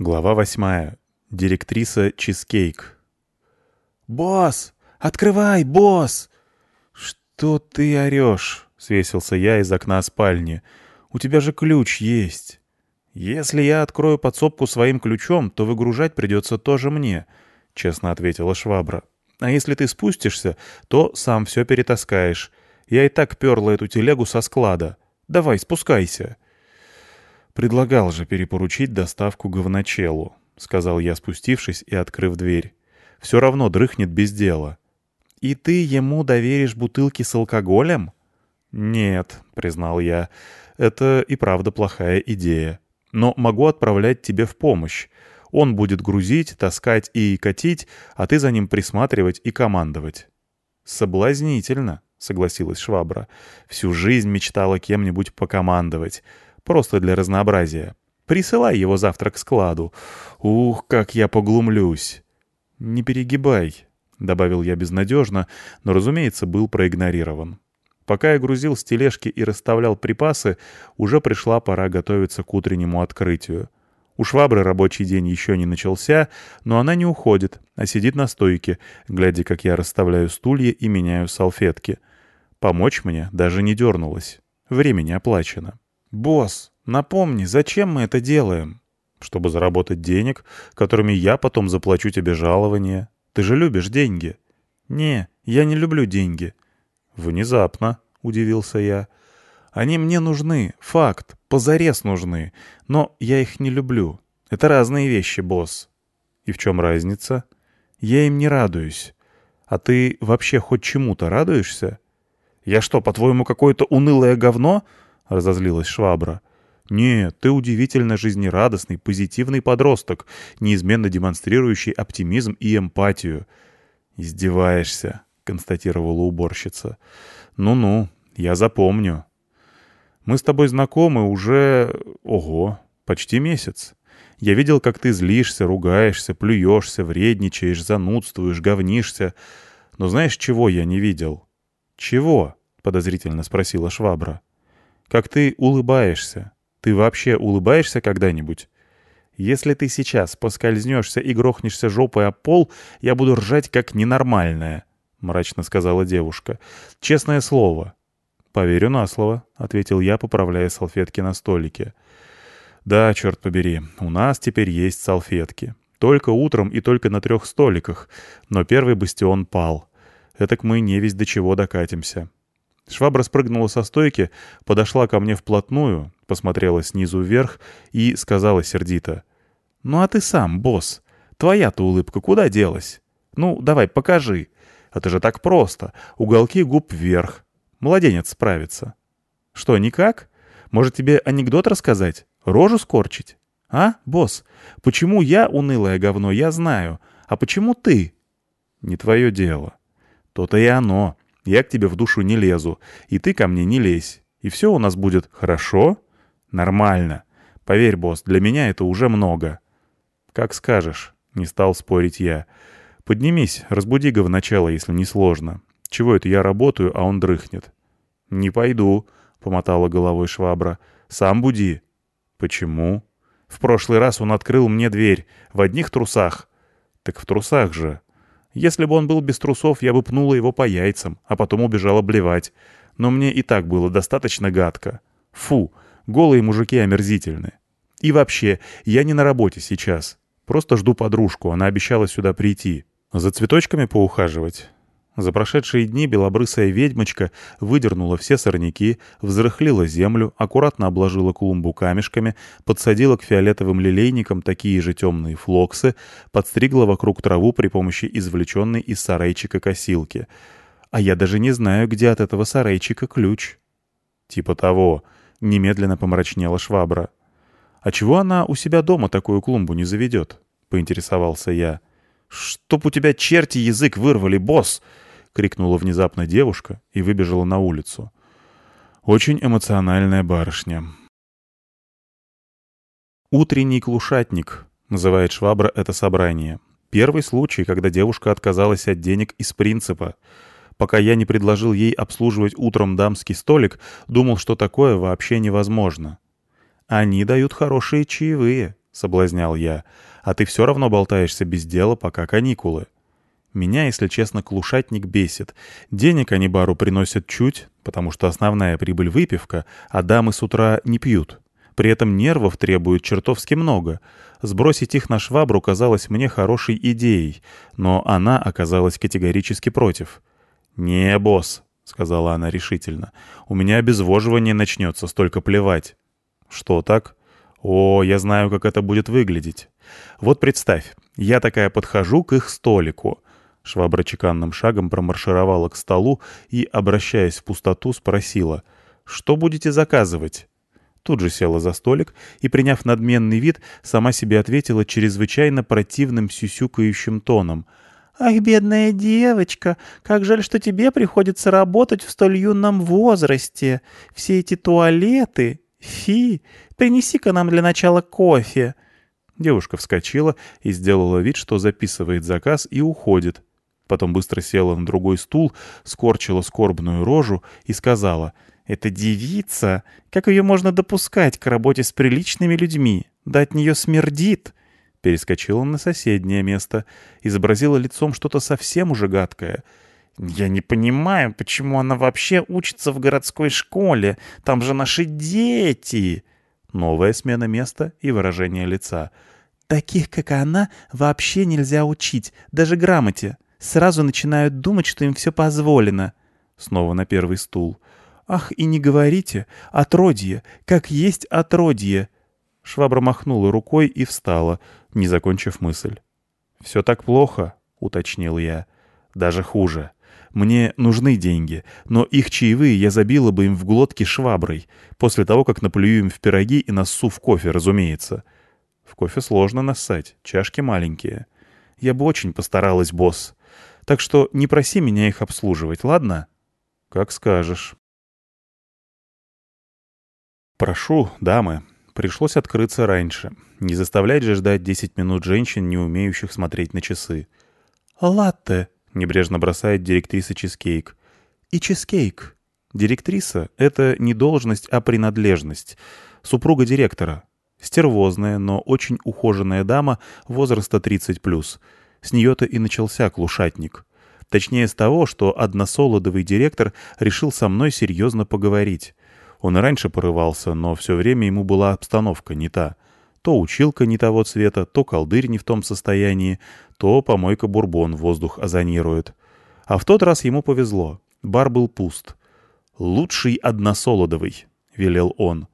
Глава восьмая. Директриса Чизкейк. «Босс! Открывай, босс!» «Что ты орешь?» — свесился я из окна спальни. «У тебя же ключ есть». «Если я открою подсобку своим ключом, то выгружать придется тоже мне», — честно ответила швабра. «А если ты спустишься, то сам все перетаскаешь. Я и так перла эту телегу со склада. Давай, спускайся». «Предлагал же перепоручить доставку говночелу», — сказал я, спустившись и открыв дверь. «Все равно дрыхнет без дела». «И ты ему доверишь бутылки с алкоголем?» «Нет», — признал я, — «это и правда плохая идея. Но могу отправлять тебе в помощь. Он будет грузить, таскать и катить, а ты за ним присматривать и командовать». «Соблазнительно», — согласилась Швабра. «Всю жизнь мечтала кем-нибудь покомандовать. Просто для разнообразия. Присылай его завтра к складу. Ух, как я поглумлюсь. Не перегибай, — добавил я безнадежно, но, разумеется, был проигнорирован. Пока я грузил с тележки и расставлял припасы, уже пришла пора готовиться к утреннему открытию. У швабры рабочий день еще не начался, но она не уходит, а сидит на стойке, глядя, как я расставляю стулья и меняю салфетки. Помочь мне даже не дернулась. Время не оплачено. «Босс, напомни, зачем мы это делаем?» «Чтобы заработать денег, которыми я потом заплачу тебе жалование. Ты же любишь деньги». «Не, я не люблю деньги». «Внезапно», — удивился я. «Они мне нужны, факт, позарез нужны, но я их не люблю. Это разные вещи, босс». «И в чем разница?» «Я им не радуюсь. А ты вообще хоть чему-то радуешься?» «Я что, по-твоему, какое-то унылое говно?» — разозлилась швабра. «Нет, ты удивительно жизнерадостный, позитивный подросток, неизменно демонстрирующий оптимизм и эмпатию». «Издеваешься», — констатировала уборщица. «Ну-ну, я запомню. Мы с тобой знакомы уже... Ого, почти месяц. Я видел, как ты злишься, ругаешься, плюешься, вредничаешь, занудствуешь, говнишься. Но знаешь, чего я не видел?» «Чего?» — подозрительно спросила швабра как ты улыбаешься. Ты вообще улыбаешься когда-нибудь? Если ты сейчас поскользнешься и грохнешься жопой о пол, я буду ржать как ненормальная», — мрачно сказала девушка. «Честное слово». «Поверю на слово», — ответил я, поправляя салфетки на столике. «Да, черт побери, у нас теперь есть салфетки. Только утром и только на трех столиках, но первый бастион пал. Этак мы не весь до чего докатимся. Швабра спрыгнула со стойки, подошла ко мне вплотную, посмотрела снизу вверх и сказала сердито. «Ну а ты сам, босс. Твоя-то улыбка куда делась? Ну, давай, покажи. Это же так просто. Уголки губ вверх. Младенец справится». «Что, никак? Может, тебе анекдот рассказать? Рожу скорчить? А, босс, почему я унылое говно, я знаю. А почему ты?» «Не твое дело». «То-то и оно. Я к тебе в душу не лезу, и ты ко мне не лезь. И все у нас будет хорошо? Нормально. Поверь, босс, для меня это уже много. Как скажешь, не стал спорить я. Поднимись, разбуди говначало, если не сложно. Чего это я работаю, а он дрыхнет? Не пойду, помотала головой швабра. Сам буди. Почему? В прошлый раз он открыл мне дверь. В одних трусах. Так в трусах же. Если бы он был без трусов, я бы пнула его по яйцам, а потом убежала блевать. Но мне и так было достаточно гадко. Фу, голые мужики омерзительны. И вообще, я не на работе сейчас. Просто жду подружку, она обещала сюда прийти. За цветочками поухаживать. За прошедшие дни белобрысая ведьмочка выдернула все сорняки, взрыхлила землю, аккуратно обложила клумбу камешками, подсадила к фиолетовым лилейникам такие же темные флоксы, подстригла вокруг траву при помощи извлеченной из сарайчика косилки. А я даже не знаю, где от этого сарайчика ключ. Типа того. Немедленно помрачнела швабра. «А чего она у себя дома такую клумбу не заведет?» — поинтересовался я. «Чтоб у тебя черти язык вырвали, босс!» — крикнула внезапно девушка и выбежала на улицу. Очень эмоциональная барышня. «Утренний клушатник», — называет Швабра это собрание. Первый случай, когда девушка отказалась от денег из принципа. Пока я не предложил ей обслуживать утром дамский столик, думал, что такое вообще невозможно. «Они дают хорошие чаевые», — соблазнял я. «А ты все равно болтаешься без дела, пока каникулы». Меня, если честно, клушатник бесит. Денег они бару приносят чуть, потому что основная прибыль выпивка, а дамы с утра не пьют. При этом нервов требуют чертовски много. Сбросить их на швабру казалось мне хорошей идеей, но она оказалась категорически против. «Не, босс», — сказала она решительно, — «у меня обезвоживание начнется, столько плевать». «Что так?» «О, я знаю, как это будет выглядеть. Вот представь, я такая подхожу к их столику». Швабра чеканным шагом промаршировала к столу и, обращаясь в пустоту, спросила, «Что будете заказывать?» Тут же села за столик и, приняв надменный вид, сама себе ответила чрезвычайно противным сюсюкающим тоном. «Ах, бедная девочка, как жаль, что тебе приходится работать в столь юном возрасте. Все эти туалеты, «Фи, принеси-ка нам для начала кофе». Девушка вскочила и сделала вид, что записывает заказ и уходит. Потом быстро села на другой стул, скорчила скорбную рожу и сказала, «Это девица! Как ее можно допускать к работе с приличными людьми? Да от нее смердит!» Перескочила на соседнее место, изобразила лицом что-то совсем уже гадкое — «Я не понимаю, почему она вообще учится в городской школе. Там же наши дети!» Новая смена места и выражение лица. «Таких, как она, вообще нельзя учить, даже грамоте. Сразу начинают думать, что им все позволено». Снова на первый стул. «Ах, и не говорите! Отродье! Как есть отродье!» Швабра махнула рукой и встала, не закончив мысль. «Все так плохо», — уточнил я. «Даже хуже. Мне нужны деньги, но их чаевые я забила бы им в глотки шваброй, после того, как наплюю им в пироги и нассу в кофе, разумеется. В кофе сложно нассать, чашки маленькие. Я бы очень постаралась, босс. Так что не проси меня их обслуживать, ладно? Как скажешь. Прошу, дамы. Пришлось открыться раньше. Не заставлять же ждать 10 минут женщин, не умеющих смотреть на часы. «Латте», — небрежно бросает директриса Чизкейк. «И Чизкейк. Директриса — это не должность, а принадлежность. Супруга директора. Стервозная, но очень ухоженная дама возраста 30+. С нее-то и начался клушатник. Точнее, с того, что односолодовый директор решил со мной серьезно поговорить. Он и раньше порывался, но все время ему была обстановка не та. То училка не того цвета, то колдырь не в том состоянии, то помойка бурбон воздух озонирует. А в тот раз ему повезло. Бар был пуст. «Лучший односолодовый», — велел он.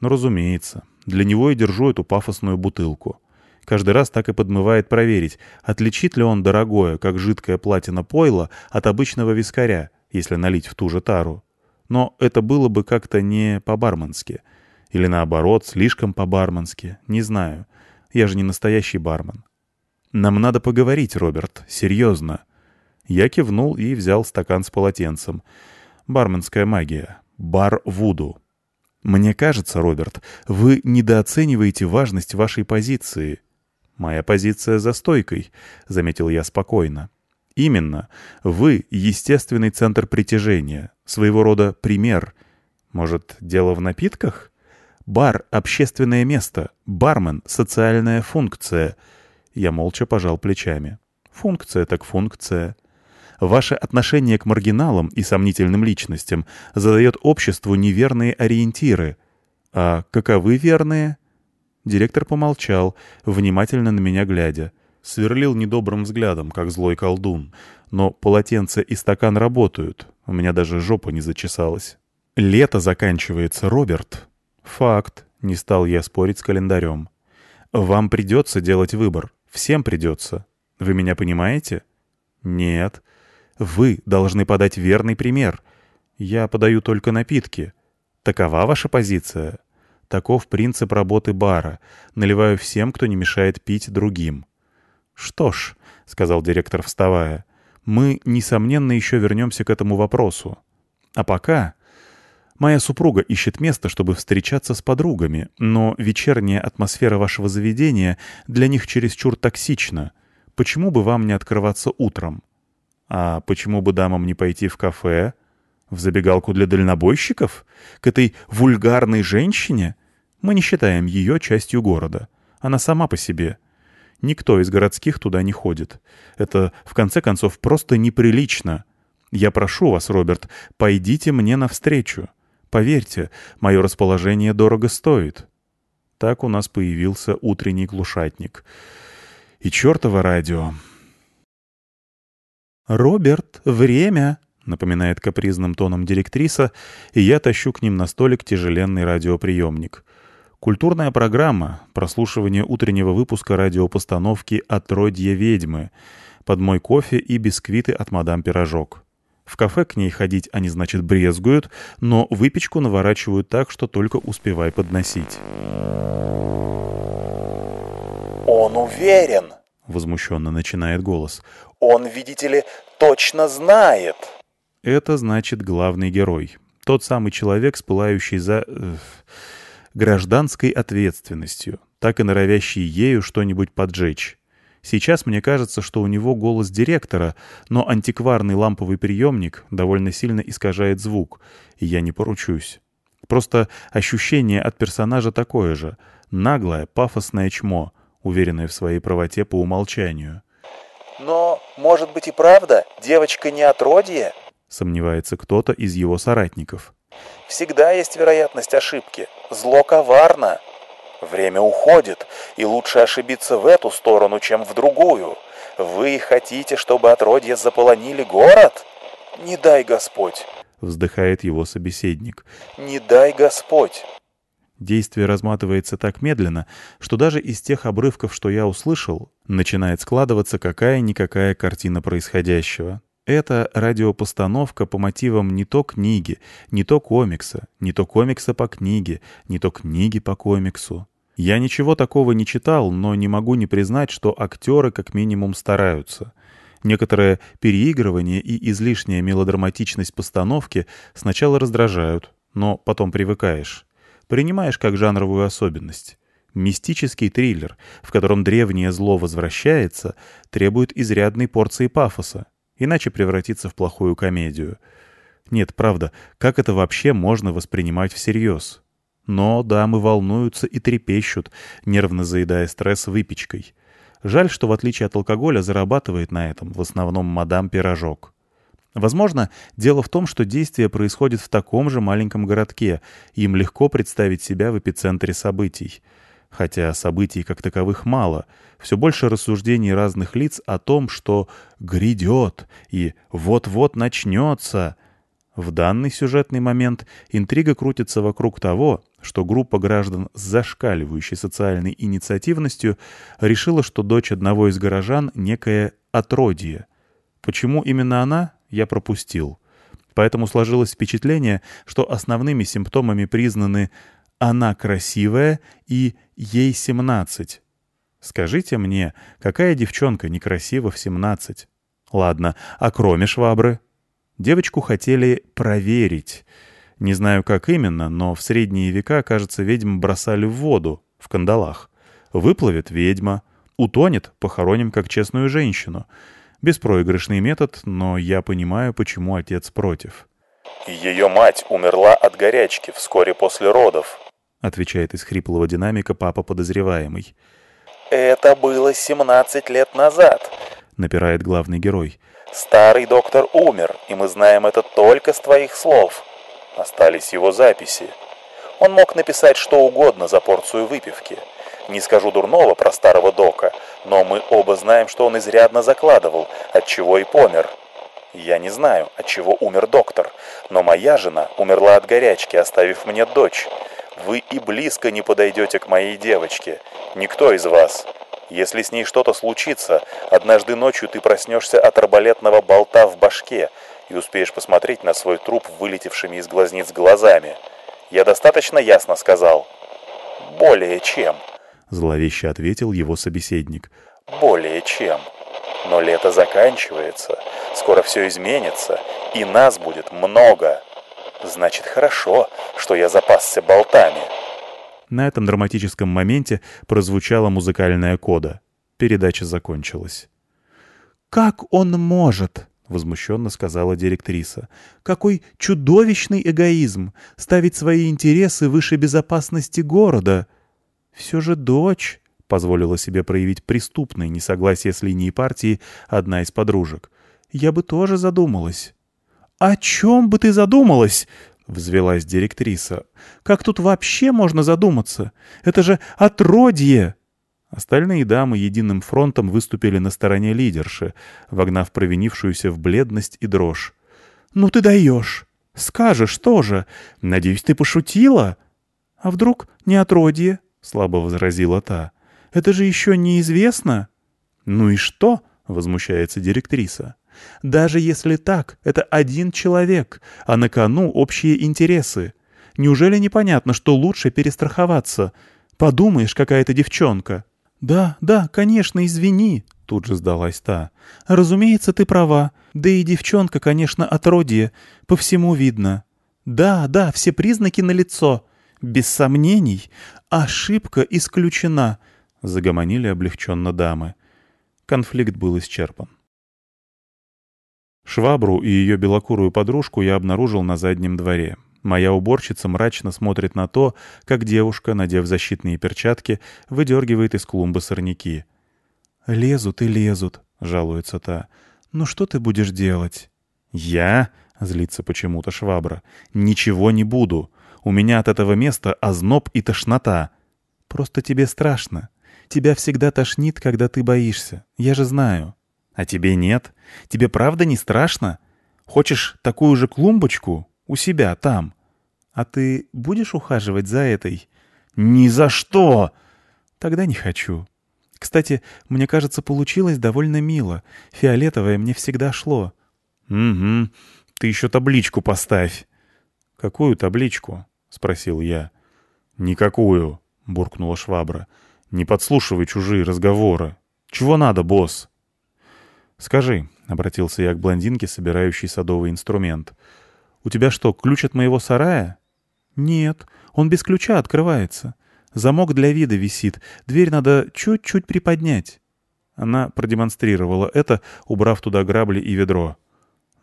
Ну, разумеется. Для него и держу эту пафосную бутылку. Каждый раз так и подмывает проверить, отличит ли он дорогое, как жидкое платина пойла, от обычного вискаря, если налить в ту же тару. Но это было бы как-то не по-барменски — или наоборот, слишком по-барменски. Не знаю. Я же не настоящий бармен. «Нам надо поговорить, Роберт. Серьезно». Я кивнул и взял стакан с полотенцем. Барменская магия. Бар Вуду. «Мне кажется, Роберт, вы недооцениваете важность вашей позиции». «Моя позиция за стойкой», — заметил я спокойно. «Именно. Вы — естественный центр притяжения, своего рода пример. Может, дело в напитках?» Бар — общественное место. Бармен — социальная функция. Я молча пожал плечами. Функция так функция. Ваше отношение к маргиналам и сомнительным личностям задает обществу неверные ориентиры. А каковы верные? Директор помолчал, внимательно на меня глядя. Сверлил недобрым взглядом, как злой колдун. Но полотенце и стакан работают. У меня даже жопа не зачесалась. «Лето заканчивается, Роберт», «Факт», — не стал я спорить с календарем. «Вам придется делать выбор. Всем придется. Вы меня понимаете?» «Нет. Вы должны подать верный пример. Я подаю только напитки. Такова ваша позиция?» Таков принцип работы бара. Наливаю всем, кто не мешает пить другим. «Что ж», — сказал директор, вставая, — «мы, несомненно, еще вернемся к этому вопросу. А пока Моя супруга ищет место, чтобы встречаться с подругами, но вечерняя атмосфера вашего заведения для них чересчур токсична. Почему бы вам не открываться утром? А почему бы дамам не пойти в кафе? В забегалку для дальнобойщиков? К этой вульгарной женщине? Мы не считаем ее частью города. Она сама по себе. Никто из городских туда не ходит. Это, в конце концов, просто неприлично. Я прошу вас, Роберт, пойдите мне навстречу. Поверьте, мое расположение дорого стоит. Так у нас появился утренний глушатник. И чертово радио. «Роберт, время!» — напоминает капризным тоном директриса, и я тащу к ним на столик тяжеленный радиоприемник. Культурная программа, прослушивание утреннего выпуска радиопостановки «Отродье ведьмы», под мой кофе и бисквиты от мадам Пирожок. В кафе к ней ходить они, значит, брезгуют, но выпечку наворачивают так, что только успевай подносить. «Он уверен!» — возмущенно начинает голос. «Он, видите ли, точно знает!» Это значит главный герой. Тот самый человек с пылающей за... Э, гражданской ответственностью, так и норовящий ею что-нибудь поджечь. Сейчас мне кажется, что у него голос директора, но антикварный ламповый приемник довольно сильно искажает звук, и я не поручусь. Просто ощущение от персонажа такое же — наглое, пафосное чмо, уверенное в своей правоте по умолчанию. «Но, может быть и правда, девочка не отродье?» — сомневается кто-то из его соратников. Всегда есть вероятность ошибки. Зло коварно. Время уходит, и лучше ошибиться в эту сторону, чем в другую. Вы хотите, чтобы отродье заполонили город? Не дай Господь. Вздыхает его собеседник. Не дай Господь. Действие разматывается так медленно, что даже из тех обрывков, что я услышал, начинает складываться какая-никакая картина происходящего. Это радиопостановка по мотивам не то книги, не то комикса, не то комикса по книге, не то книги по комиксу. Я ничего такого не читал, но не могу не признать, что актеры как минимум стараются. Некоторое переигрывание и излишняя мелодраматичность постановки сначала раздражают, но потом привыкаешь. Принимаешь как жанровую особенность. Мистический триллер, в котором древнее зло возвращается, требует изрядной порции пафоса иначе превратится в плохую комедию. Нет, правда, как это вообще можно воспринимать всерьез? Но дамы волнуются и трепещут, нервно заедая стресс выпечкой. Жаль, что в отличие от алкоголя зарабатывает на этом в основном мадам Пирожок. Возможно, дело в том, что действие происходит в таком же маленьком городке, им легко представить себя в эпицентре событий — Хотя событий как таковых мало, все больше рассуждений разных лиц о том, что «грядет» и «вот-вот начнется». В данный сюжетный момент интрига крутится вокруг того, что группа граждан с зашкаливающей социальной инициативностью решила, что дочь одного из горожан — некое отродье. Почему именно она, я пропустил. Поэтому сложилось впечатление, что основными симптомами признаны «она красивая» и «ей 17». Скажите мне, какая девчонка некрасива в 17? Ладно, а кроме швабры? Девочку хотели проверить. Не знаю, как именно, но в средние века, кажется, ведьм бросали в воду, в кандалах. Выплывет ведьма, утонет, похороним как честную женщину. Беспроигрышный метод, но я понимаю, почему отец против. Ее мать умерла от горячки вскоре после родов. — отвечает из хриплого динамика папа подозреваемый. «Это было 17 лет назад», — напирает главный герой. «Старый доктор умер, и мы знаем это только с твоих слов. Остались его записи. Он мог написать что угодно за порцию выпивки. Не скажу дурного про старого дока, но мы оба знаем, что он изрядно закладывал, от чего и помер. Я не знаю, от чего умер доктор, но моя жена умерла от горячки, оставив мне дочь. Вы и близко не подойдете к моей девочке. Никто из вас. Если с ней что-то случится, однажды ночью ты проснешься от арбалетного болта в башке и успеешь посмотреть на свой труп вылетевшими из глазниц глазами. Я достаточно ясно сказал? Более чем. Зловеще ответил его собеседник. Более чем. Но лето заканчивается, скоро все изменится, и нас будет много. Значит, хорошо, что я запасся болтами. На этом драматическом моменте прозвучала музыкальная кода. Передача закончилась. «Как он может?» — возмущенно сказала директриса. «Какой чудовищный эгоизм! Ставить свои интересы выше безопасности города! Все же дочь, позволила себе проявить преступное несогласие с линией партии одна из подружек. «Я бы тоже задумалась». «О чем бы ты задумалась?» — взвелась директриса. «Как тут вообще можно задуматься? Это же отродье!» Остальные дамы единым фронтом выступили на стороне лидерши, вогнав провинившуюся в бледность и дрожь. «Ну ты даешь! Скажешь тоже! Надеюсь, ты пошутила?» «А вдруг не отродье?» — слабо возразила та. «Это же еще неизвестно». «Ну и что?» — возмущается директриса. «Даже если так, это один человек, а на кону общие интересы. Неужели непонятно, что лучше перестраховаться? Подумаешь, какая-то девчонка». «Да, да, конечно, извини», — тут же сдалась та. «Разумеется, ты права. Да и девчонка, конечно, отродье. По всему видно. Да, да, все признаки налицо. Без сомнений, ошибка исключена», — загомонили облегченно дамы. Конфликт был исчерпан. Швабру и ее белокурую подружку я обнаружил на заднем дворе. Моя уборщица мрачно смотрит на то, как девушка, надев защитные перчатки, выдергивает из клумбы сорняки. «Лезут и лезут», — жалуется та. «Ну что ты будешь делать?» «Я?» — злится почему-то швабра. «Ничего не буду. У меня от этого места озноб и тошнота». «Просто тебе страшно. Тебя всегда тошнит, когда ты боишься. Я же знаю». «А тебе нет? Тебе правда не страшно? Хочешь такую же клумбочку у себя там?» «А ты будешь ухаживать за этой?» «Ни за что!» «Тогда не хочу. Кстати, мне кажется, получилось довольно мило. Фиолетовое мне всегда шло». «Угу. Ты еще табличку поставь». «Какую табличку?» — спросил я. «Никакую», — буркнула швабра. «Не подслушивай чужие разговоры. Чего надо, босс?» «Скажи», — обратился я к блондинке, собирающей садовый инструмент. «У тебя что, ключ от моего сарая?» «Нет, он без ключа открывается. Замок для вида висит, дверь надо чуть-чуть приподнять». Она продемонстрировала это, убрав туда грабли и ведро.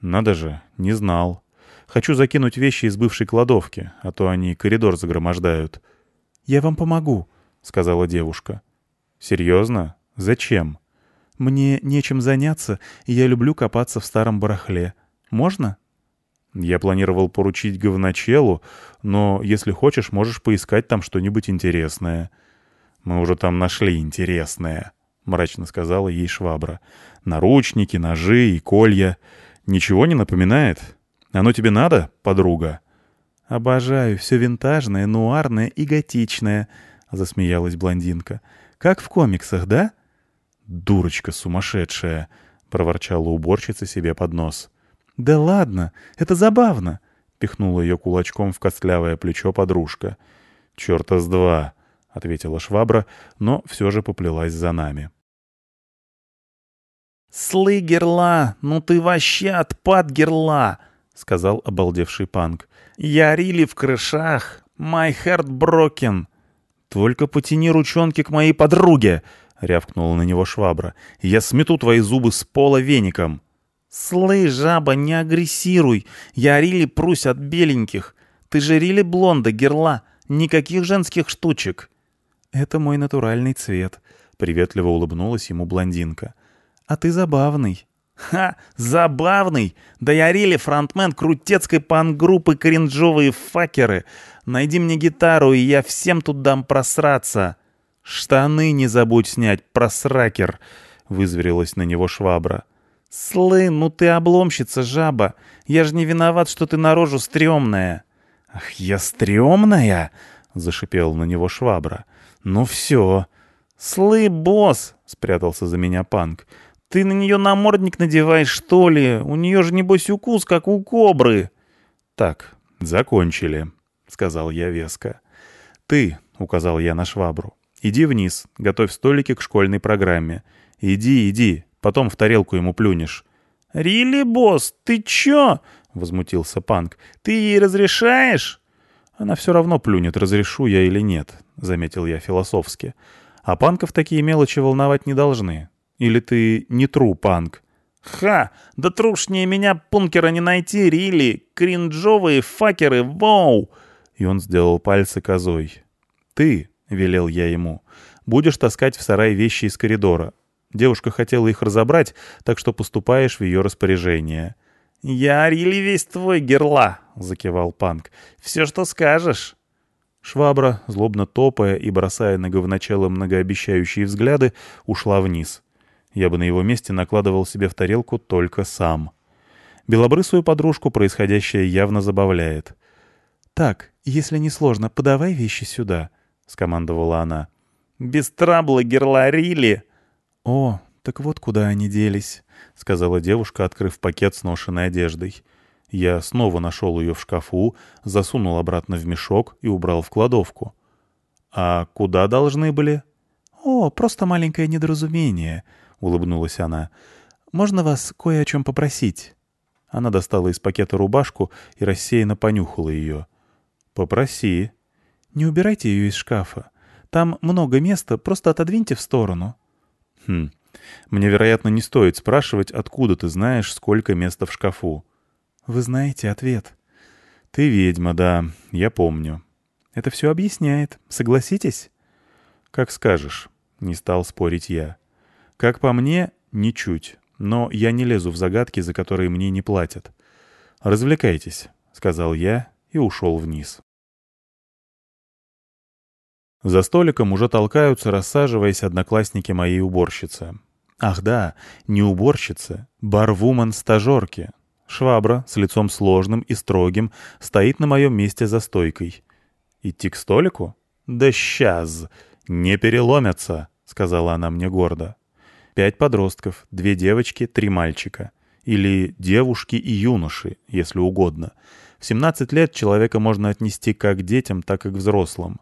«Надо же, не знал. Хочу закинуть вещи из бывшей кладовки, а то они коридор загромождают». «Я вам помогу», — сказала девушка. «Серьезно? Зачем?» «Мне нечем заняться, и я люблю копаться в старом барахле. Можно?» Я планировал поручить говночелу, но, если хочешь, можешь поискать там что-нибудь интересное». «Мы уже там нашли интересное», — мрачно сказала ей швабра. «Наручники, ножи и колья. Ничего не напоминает? Оно тебе надо, подруга?» «Обожаю все винтажное, нуарное и готичное», — засмеялась блондинка. «Как в комиксах, да?» «Дурочка сумасшедшая», — проворчала уборщица себе под нос. «Да ладно, это забавно!» — пихнула ее кулачком в костлявое плечо подружка. «Черта с два!» — ответила швабра, но все же поплелась за нами. «Слы, Герла, ну ты вообще отпад, Герла!» — сказал обалдевший панк. «Я рили в крышах. My heart broken. Только потяни ручонки к моей подруге!» — рявкнула на него швабра. «Я смету твои зубы с пола веником!» «Слышь, жаба, не агрессируй. Я Рили прусь от беленьких. Ты же Рили блонда, герла. Никаких женских штучек». «Это мой натуральный цвет», — приветливо улыбнулась ему блондинка. «А ты забавный». «Ха! Забавный! Да я Рили фронтмен крутецкой пан-группы кринжовые факеры. Найди мне гитару, и я всем тут дам просраться». «Штаны не забудь снять, просракер!» — вызверилась на него швабра. «Слы, ну ты обломщица, жаба! Я же не виноват, что ты на рожу стрёмная!» «Ах, я стрёмная!» — зашипел на него швабра. «Ну все!» «Слы, босс!» — спрятался за меня панк. «Ты на нее намордник надеваешь, что ли? У нее же, небось, укус, как у кобры!» «Так, закончили», — сказал я веско. «Ты», — указал я на швабру, — «иди вниз, готовь столики к школьной программе. Иди, иди, Потом в тарелку ему плюнешь». «Рили, босс, ты чё?» — возмутился Панк. «Ты ей разрешаешь?» «Она все равно плюнет, разрешу я или нет», — заметил я философски. «А панков такие мелочи волновать не должны. Или ты не тру панк?» «Ха! Да трушнее меня пункера не найти, Рили! Кринжовые факеры, воу!» И он сделал пальцы козой. «Ты», — велел я ему, Будешь таскать в сарай вещи из коридора. Девушка хотела их разобрать, так что поступаешь в ее распоряжение». «Я Рили весь твой, герла», — закивал Панк. «Все, что скажешь». Швабра, злобно топая и бросая на говночало многообещающие взгляды, ушла вниз. Я бы на его месте накладывал себе в тарелку только сам. Белобрысую подружку происходящее явно забавляет. «Так, если не сложно, подавай вещи сюда», — скомандовала она. «Без трабла, герла Рили!» «О, так вот куда они делись», — сказала девушка, открыв пакет с ношенной одеждой. Я снова нашел ее в шкафу, засунул обратно в мешок и убрал в кладовку. «А куда должны были?» «О, просто маленькое недоразумение», — улыбнулась она. «Можно вас кое о чем попросить?» Она достала из пакета рубашку и рассеянно понюхала ее. «Попроси». «Не убирайте ее из шкафа. Там много места, просто отодвиньте в сторону». «Хм. Мне, вероятно, не стоит спрашивать, откуда ты знаешь, сколько места в шкафу». «Вы знаете ответ». «Ты ведьма, да, я помню». «Это все объясняет. Согласитесь?» «Как скажешь», — не стал спорить я. «Как по мне, ничуть, но я не лезу в загадки, за которые мне не платят. Развлекайтесь», — сказал я и ушел вниз. За столиком уже толкаются, рассаживаясь одноклассники моей уборщицы. Ах да, не уборщицы, барвумен-стажерки, Швабра с лицом сложным и строгим стоит на моем месте за стойкой. «Идти к столику? Да сейчас! Не переломятся!» — сказала она мне гордо. «Пять подростков, две девочки, три мальчика. Или девушки и юноши, если угодно. В 17 лет человека можно отнести как к детям, так и к взрослым.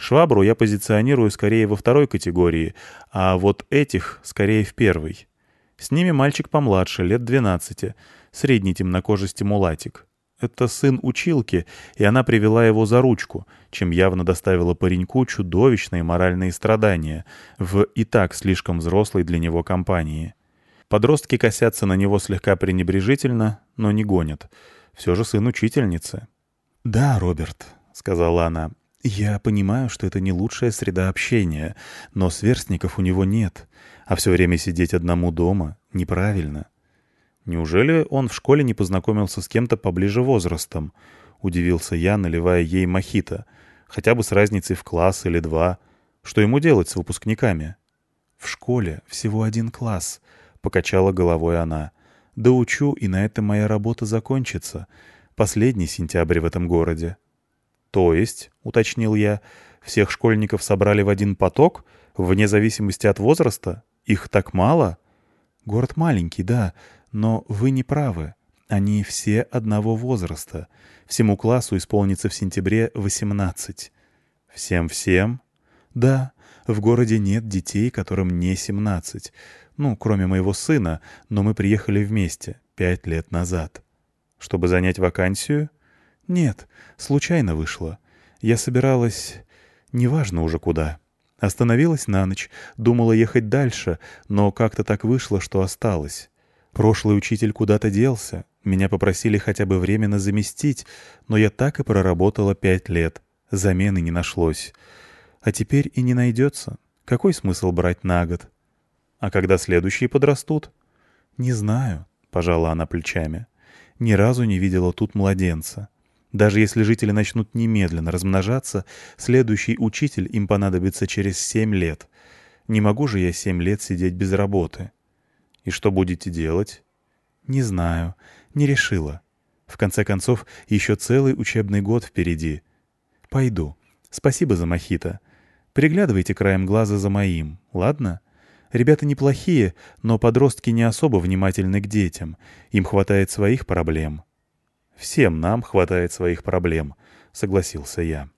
Швабру я позиционирую скорее во второй категории, а вот этих скорее в первой. С ними мальчик помладше, лет 12, средний темнокожий мулатик. Это сын училки, и она привела его за ручку, чем явно доставила пареньку чудовищные моральные страдания в и так слишком взрослой для него компании. Подростки косятся на него слегка пренебрежительно, но не гонят. Все же сын учительницы. «Да, Роберт», — сказала она, — «я понимаю, что это не лучшая среда общения, но сверстников у него нет, а все время сидеть одному дома неправильно». Неужели он в школе не познакомился с кем-то поближе возрастом? Удивился я, наливая ей мохито. Хотя бы с разницей в класс или два. Что ему делать с выпускниками? «В школе всего один класс», — покачала головой она. «Да учу, и на этом моя работа закончится. Последний сентябрь в этом городе». «То есть», — уточнил я, — «всех школьников собрали в один поток, вне зависимости от возраста? Их так мало?» «Город маленький, да, но вы не правы. Они все одного возраста. Всему классу исполнится в сентябре 18. Всем-всем? Да, в городе нет детей, которым не 17. Ну, кроме моего сына, но мы приехали вместе, пять лет назад. Чтобы занять вакансию? Нет, случайно вышло. Я собиралась... Неважно уже куда. Остановилась на ночь, думала ехать дальше, но как-то так вышло, что осталась. Прошлый учитель куда-то делся. Меня попросили хотя бы временно заместить, но я так и проработала пять лет. Замены не нашлось. А теперь и не найдется. Какой смысл брать на год? А когда следующие подрастут? Не знаю, — пожала она плечами. Ни разу не видела тут младенца. Даже если жители начнут немедленно размножаться, следующий учитель им понадобится через семь лет. Не могу же я семь лет сидеть без работы. И что будете делать? Не знаю, не решила. В конце концов, еще целый учебный год впереди. Пойду. Спасибо за мохито. Приглядывайте краем глаза за моим, ладно? Ребята неплохие, но подростки не особо внимательны к детям. Им хватает своих проблем. Всем нам хватает своих проблем, согласился я.